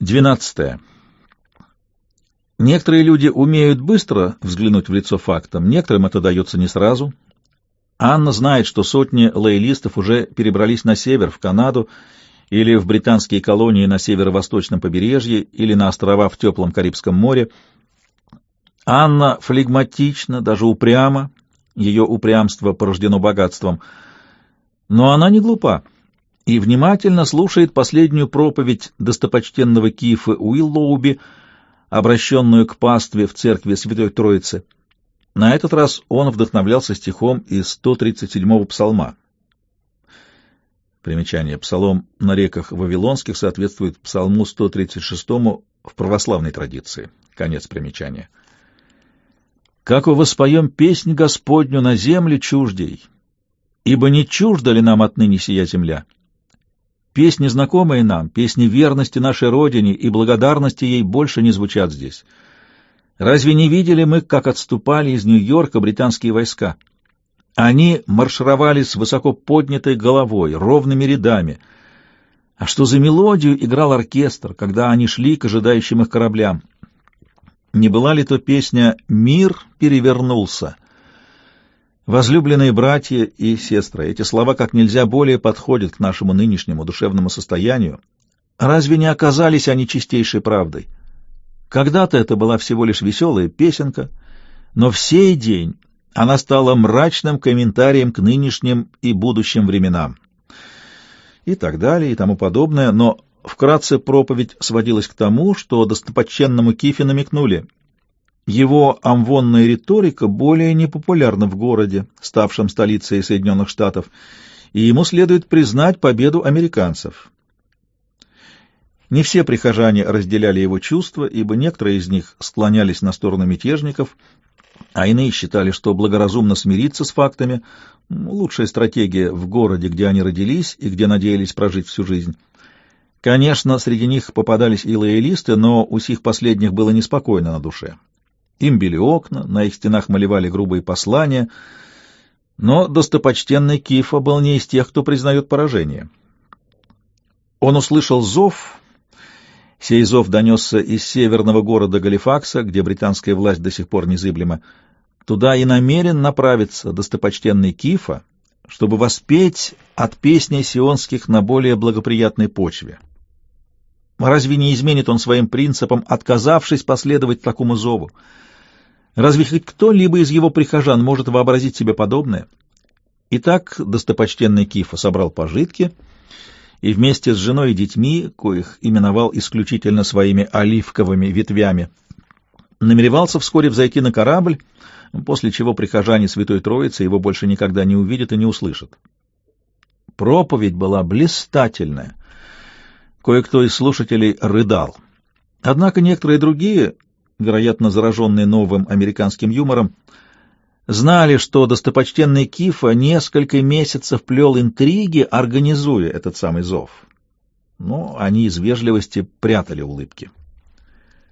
Двенадцатое. Некоторые люди умеют быстро взглянуть в лицо фактам, некоторым это дается не сразу. Анна знает, что сотни лоялистов уже перебрались на север, в Канаду, или в британские колонии на северо-восточном побережье, или на острова в теплом Карибском море. Анна флегматична, даже упряма, ее упрямство порождено богатством, но она не глупа и внимательно слушает последнюю проповедь достопочтенного Кифа Уиллоуби, обращенную к пастве в церкви Святой Троицы. На этот раз он вдохновлялся стихом из 137-го псалма. Примечание. Псалом на реках Вавилонских соответствует псалму 136-му в православной традиции. Конец примечания. «Как воспоем песнь Господню на земле чуждей, ибо не чужда ли нам отныне сия земля?» Песни, знакомые нам, песни верности нашей Родине и благодарности ей больше не звучат здесь. Разве не видели мы, как отступали из Нью-Йорка британские войска? Они маршировали с высоко поднятой головой, ровными рядами. А что за мелодию играл оркестр, когда они шли к ожидающим их кораблям? Не была ли то песня «Мир перевернулся»? Возлюбленные братья и сестры, эти слова как нельзя более подходят к нашему нынешнему душевному состоянию. Разве не оказались они чистейшей правдой? Когда-то это была всего лишь веселая песенка, но в сей день она стала мрачным комментарием к нынешним и будущим временам. И так далее, и тому подобное, но вкратце проповедь сводилась к тому, что достопочтенному Кифе намекнули — его амвонная риторика более не популярна в городе, ставшем столицей Соединенных Штатов, и ему следует признать победу американцев. Не все прихожане разделяли его чувства, ибо некоторые из них склонялись на сторону мятежников, а иные считали, что благоразумно смириться с фактами — лучшая стратегия в городе, где они родились и где надеялись прожить всю жизнь. Конечно, среди них попадались и лоялисты, но у сих последних было неспокойно на душе. Им били окна, на их стенах малевали грубые послания, но достопочтенный Кифа был не из тех, кто признает поражение. Он услышал зов, сей зов донесся из северного города Галифакса, где британская власть до сих пор незыблема, туда и намерен направиться достопочтенный Кифа, чтобы воспеть от песни сионских на более благоприятной почве. Разве не изменит он своим принципам, отказавшись последовать такому зову? Разве хоть кто-либо из его прихожан может вообразить себе подобное? Итак, достопочтенный Кифа собрал пожитки и вместе с женой и детьми, коих именовал исключительно своими оливковыми ветвями, намеревался вскоре взойти на корабль, после чего прихожане Святой Троицы его больше никогда не увидят и не услышат. Проповедь была блистательная. Кое-кто из слушателей рыдал. Однако некоторые другие вероятно, зараженные новым американским юмором, знали, что достопочтенный Кифа несколько месяцев плел интриги, организуя этот самый зов. Но они из вежливости прятали улыбки.